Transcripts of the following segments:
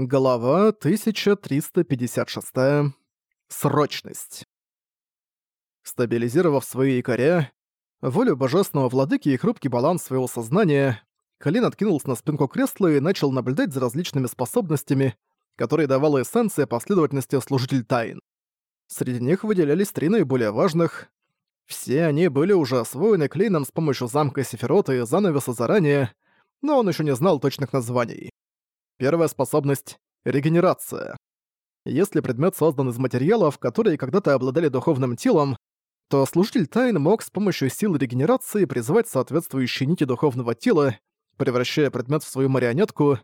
Глава 1356. Срочность. Стабилизировав свои якоря, волю божественного владыки и хрупкий баланс своего сознания, Калин откинулся на спинку кресла и начал наблюдать за различными способностями, которые давала эссенция последовательности служитель тайн. Среди них выделялись три наиболее важных. Все они были уже освоены Клейном с помощью замка Сефирота и занавеса заранее, но он еще не знал точных названий. Первая способность — регенерация. Если предмет создан из материалов, которые когда-то обладали духовным телом, то служитель тайн мог с помощью силы регенерации призывать соответствующие нити духовного тела, превращая предмет в свою марионетку,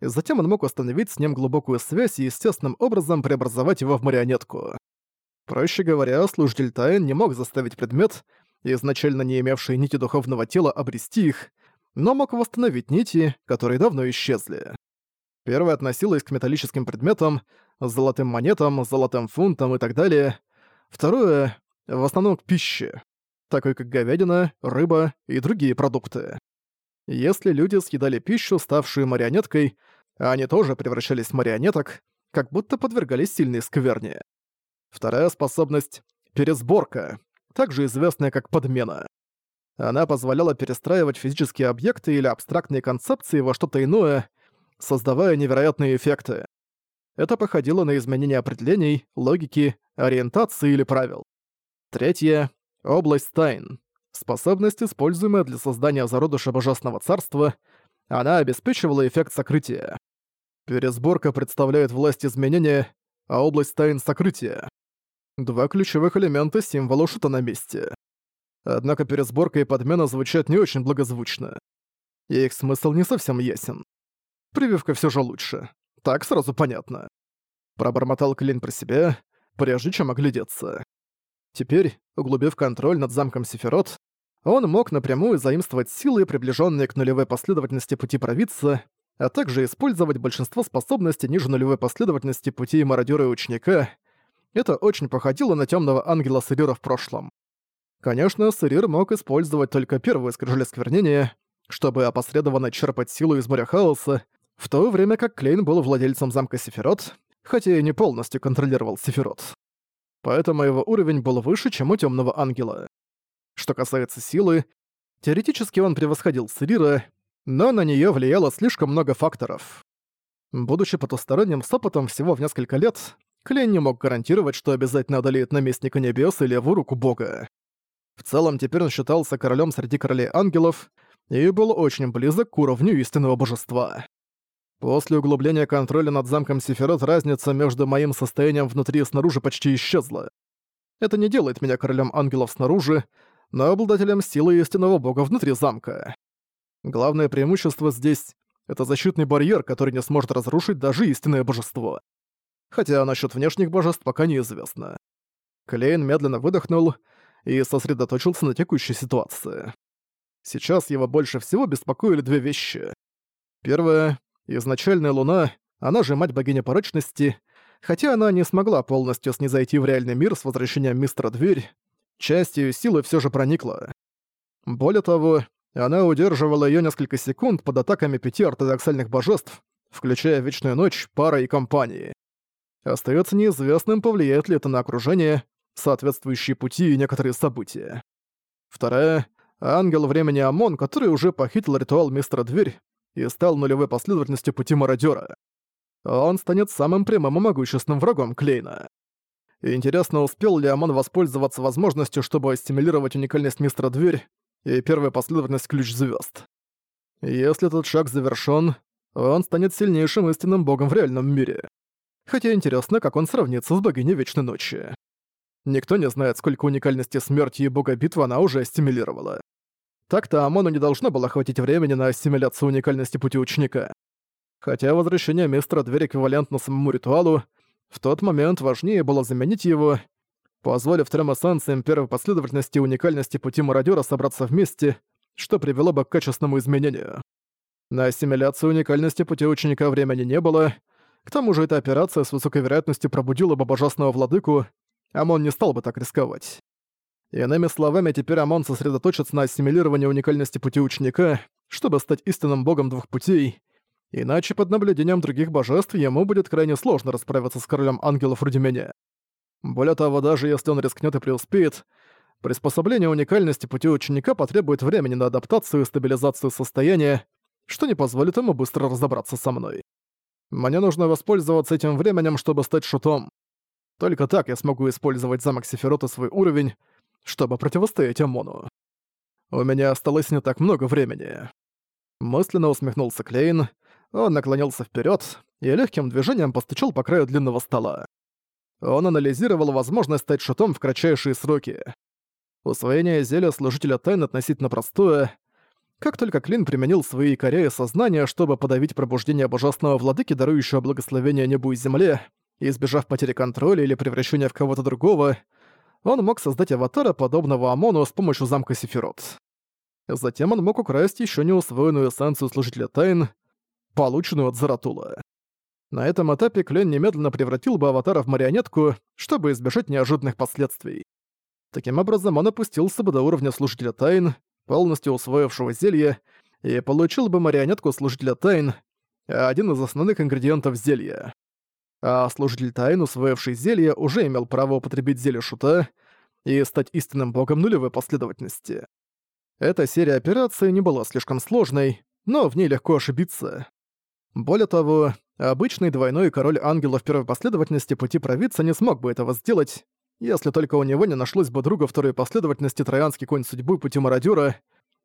затем он мог установить с ним глубокую связь и естественным образом преобразовать его в марионетку. Проще говоря, служитель тайн не мог заставить предмет, изначально не имевший нити духовного тела, обрести их, но мог восстановить нити, которые давно исчезли. Первая относилась к металлическим предметам, золотым монетам, золотым фунтам и так далее. Второе — в основном к пище, такой как говядина, рыба и другие продукты. Если люди съедали пищу, ставшую марионеткой, они тоже превращались в марионеток, как будто подвергались сильной скверне. Вторая способность — пересборка, также известная как подмена. Она позволяла перестраивать физические объекты или абстрактные концепции во что-то иное — создавая невероятные эффекты. Это походило на изменение определений, логики, ориентации или правил. Третье — область тайн. Способность, используемая для создания зародыша Божественного Царства, она обеспечивала эффект сокрытия. Пересборка представляет власть изменения, а область тайн — сокрытия. Два ключевых элемента символа шута на месте. Однако пересборка и подмена звучат не очень благозвучно. Их смысл не совсем ясен. Прививка все же лучше. Так сразу понятно. Пробормотал Клин про себя, прежде чем оглядеться. Теперь, углубив контроль над замком Сефирот, он мог напрямую заимствовать силы, приближенные к нулевой последовательности пути провидца, а также использовать большинство способностей ниже нулевой последовательности пути мародёра и ученика. Это очень походило на темного ангела Сырира в прошлом. Конечно, Сырир мог использовать только первую скрижаль сквернения, чтобы опосредованно черпать силу из моря хаоса, в то время как Клейн был владельцем замка Сефирот, хотя и не полностью контролировал Сефирот. Поэтому его уровень был выше, чем у Темного Ангела. Что касается силы, теоретически он превосходил Сирира, но на нее влияло слишком много факторов. Будучи потусторонним с опытом всего в несколько лет, Клейн не мог гарантировать, что обязательно одолеет наместника небес или левую руку бога. В целом, теперь он считался королем среди королей ангелов и был очень близок к уровню истинного божества. После углубления контроля над замком Сефирот разница между моим состоянием внутри и снаружи почти исчезла. Это не делает меня королем ангелов снаружи, но обладателем силы истинного бога внутри замка. Главное преимущество здесь — это защитный барьер, который не сможет разрушить даже истинное божество. Хотя насчет внешних божеств пока неизвестно. Клейн медленно выдохнул и сосредоточился на текущей ситуации. Сейчас его больше всего беспокоили две вещи. Первое Изначальная Луна, она же мать богиня порочности, хотя она не смогла полностью снизойти в реальный мир с возвращением мистера Дверь, часть её силы всё же проникла. Более того, она удерживала её несколько секунд под атаками пяти ортодоксальных божеств, включая Вечную Ночь, Пара и Компании. Остаётся неизвестным, повлияет ли это на окружение, соответствующие пути и некоторые события. Вторая — Ангел Времени Амон, который уже похитил ритуал Мистера Дверь и стал нулевой последовательностью пути мародёра. Он станет самым прямым и могущественным врагом Клейна. Интересно, успел ли Амон воспользоваться возможностью, чтобы стимулировать уникальность Мистера Дверь и первую последовательность Ключ Звёзд. Если этот шаг завершён, он станет сильнейшим истинным богом в реальном мире. Хотя интересно, как он сравнится с богиней Вечной Ночи. Никто не знает, сколько уникальности смерти и бога битвы она уже стимулировала. Так-то Амону не должно было хватить времени на ассимиляцию уникальности пути ученика. Хотя возвращение мистера Дверь эквивалентно самому ритуалу, в тот момент важнее было заменить его, позволив трем эссенциям первой последовательности уникальности пути мародёра собраться вместе, что привело бы к качественному изменению. На ассимиляцию уникальности пути ученика времени не было, к тому же эта операция с высокой вероятностью пробудила бы божественного владыку, Амон не стал бы так рисковать. Иными словами, теперь Амон сосредоточится на ассимилировании уникальности пути ученика, чтобы стать истинным богом двух путей, Иначе под наблюдением других божеств ему будет крайне сложно расправиться с королем ангелов вроде меня. Более того, даже если он рискнет и преуспеет, приспособление уникальности пути ученика потребует времени на адаптацию и стабилизацию состояния, что не позволит ему быстро разобраться со мной. Мне нужно воспользоваться этим временем, чтобы стать шутом. Только так я смогу использовать замок Сефирот и свой уровень, чтобы противостоять Амону. У меня осталось не так много времени. Мысленно усмехнулся Клейн, он наклонился вперед и легким движением постучал по краю длинного стола. Он анализировал возможность стать шутом в кратчайшие сроки. Усвоение зелья служителя тайн относительно простое. Как только Клин применил свои коряи сознания, чтобы подавить пробуждение божественного владыки, дарующего благословение небу и земле, избежав потери контроля или превращения в кого-то другого, он мог создать аватара, подобного Амону, с помощью замка Сефирот. Затем он мог украсть еще не усвоенную эссенцию Служителя Тайн, полученную от Заратула. На этом этапе Клен немедленно превратил бы аватара в марионетку, чтобы избежать неожиданных последствий. Таким образом, он опустился бы до уровня Служителя Тайн, полностью усвоившего зелье, и получил бы марионетку Служителя Тайн, один из основных ингредиентов зелья а служитель Тайн, усвоивший зелье, уже имел право употребить зелье Шута и стать истинным богом нулевой последовательности. Эта серия операций не была слишком сложной, но в ней легко ошибиться. Более того, обычный двойной король ангелов первой последовательности пути провидца не смог бы этого сделать, если только у него не нашлось бы друга второй последовательности троянский конь судьбы пути мародёра,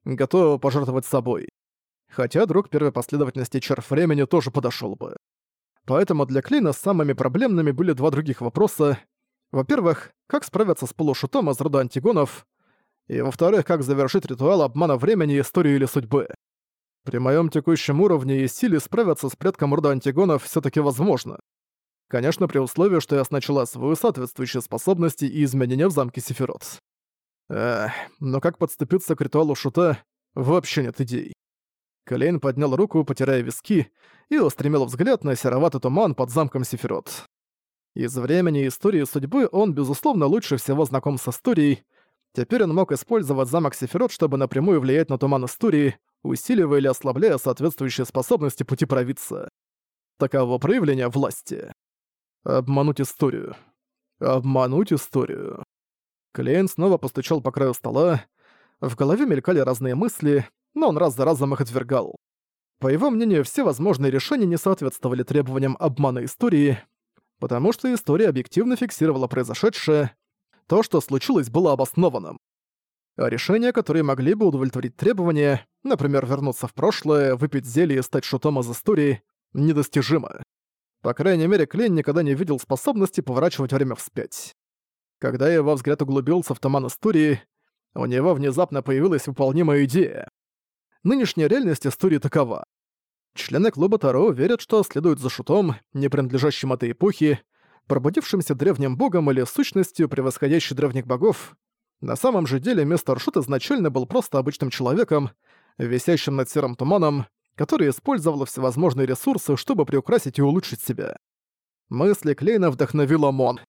готового пожертвовать собой. Хотя друг первой последовательности черв времени тоже подошёл бы. Поэтому для Клейна самыми проблемными были два других вопроса. Во-первых, как справиться с полушутом из рода антигонов, и во-вторых, как завершить ритуал обмана времени, истории или судьбы. При моем текущем уровне и силе справиться с предком рода антигонов все таки возможно. Конечно, при условии, что я сначала свою соответствующие способности и изменения в замке Сефирот. Эх, но как подступиться к ритуалу шута, вообще нет идей. Клейн поднял руку, потирая виски, и устремил взгляд на сероватый туман под замком Сефирот. Из времени истории судьбы он, безусловно, лучше всего знаком с историей. Теперь он мог использовать замок Сефирот, чтобы напрямую влиять на туман истории, усиливая или ослабляя соответствующие способности пути провидца. Таково проявление власти. Обмануть историю. Обмануть историю. Клейн снова постучал по краю стола. В голове мелькали разные мысли, но он раз за разом их отвергал. По его мнению, все возможные решения не соответствовали требованиям обмана истории, потому что история объективно фиксировала произошедшее, то, что случилось, было обоснованным. А решения, которые могли бы удовлетворить требования, например, вернуться в прошлое, выпить зелье и стать шутом из истории, недостижимо. По крайней мере, Клейн никогда не видел способности поворачивать время вспять. Когда его взгляд углубился в туман истории, у него внезапно появилась выполнимая идея. Нынешняя реальность истории такова. Члены клуба Таро верят, что следуют за шутом, не принадлежащим этой эпохе, пробудившимся древним богом или сущностью, превосходящей древних богов. На самом же деле мистер Шут изначально был просто обычным человеком, висящим над серым туманом, который использовал всевозможные ресурсы, чтобы приукрасить и улучшить себя. Мысли Клейна вдохновила Мон.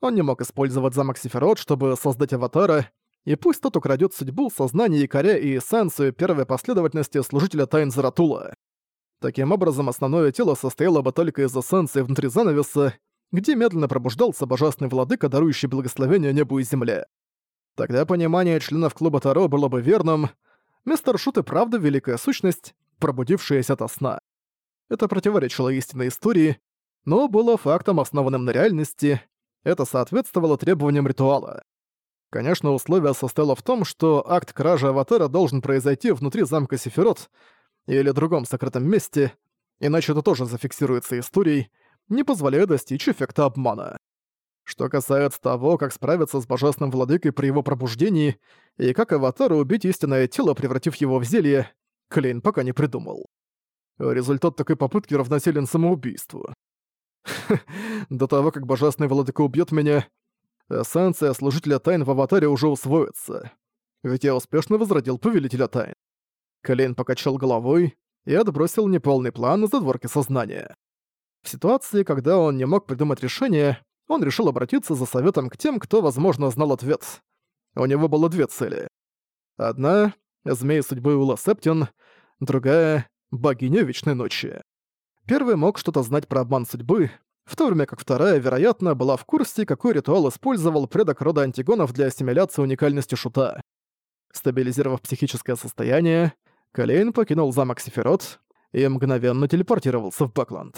Он не мог использовать замок Сефирот, чтобы создать аватара, и пусть тот украдет судьбу, сознание якоря и эссенцию первой последовательности служителя тайн Заратула. Таким образом, основное тело состояло бы только из эссенции внутри занавеса, где медленно пробуждался божественный владыка, дарующий благословение небу и земле. Тогда понимание членов клуба Таро было бы верным. Мистер Шут и правда великая сущность, пробудившаяся ото сна. Это противоречило истинной истории, но было фактом, основанным на реальности. Это соответствовало требованиям ритуала. Конечно, условие состояло в том, что акт кражи аватара должен произойти внутри замка Сефирот или другом сокрытом месте, иначе это тоже зафиксируется историей, не позволяя достичь эффекта обмана. Что касается того, как справиться с божественным владыкой при его пробуждении и как аватара убить истинное тело, превратив его в зелье, Клейн пока не придумал. Результат такой попытки равносилен самоубийству. До того, как божественный владыка убьет меня, эссенция служителя тайн в аватаре уже усвоится. Ведь я успешно возродил повелителя тайн. Колейн покачал головой и отбросил неполный план на задворке сознания. В ситуации, когда он не мог придумать решение, он решил обратиться за советом к тем, кто, возможно, знал ответ. У него было две цели. Одна — Змей судьбы Ула Септин, другая — богиня Вечной Ночи. Первый мог что-то знать про обман судьбы, в то время как вторая, вероятно, была в курсе, какой ритуал использовал предок рода антигонов для ассимиляции уникальности шута. Стабилизировав психическое состояние, Калейн покинул замок Сефирот и мгновенно телепортировался в Бакланд.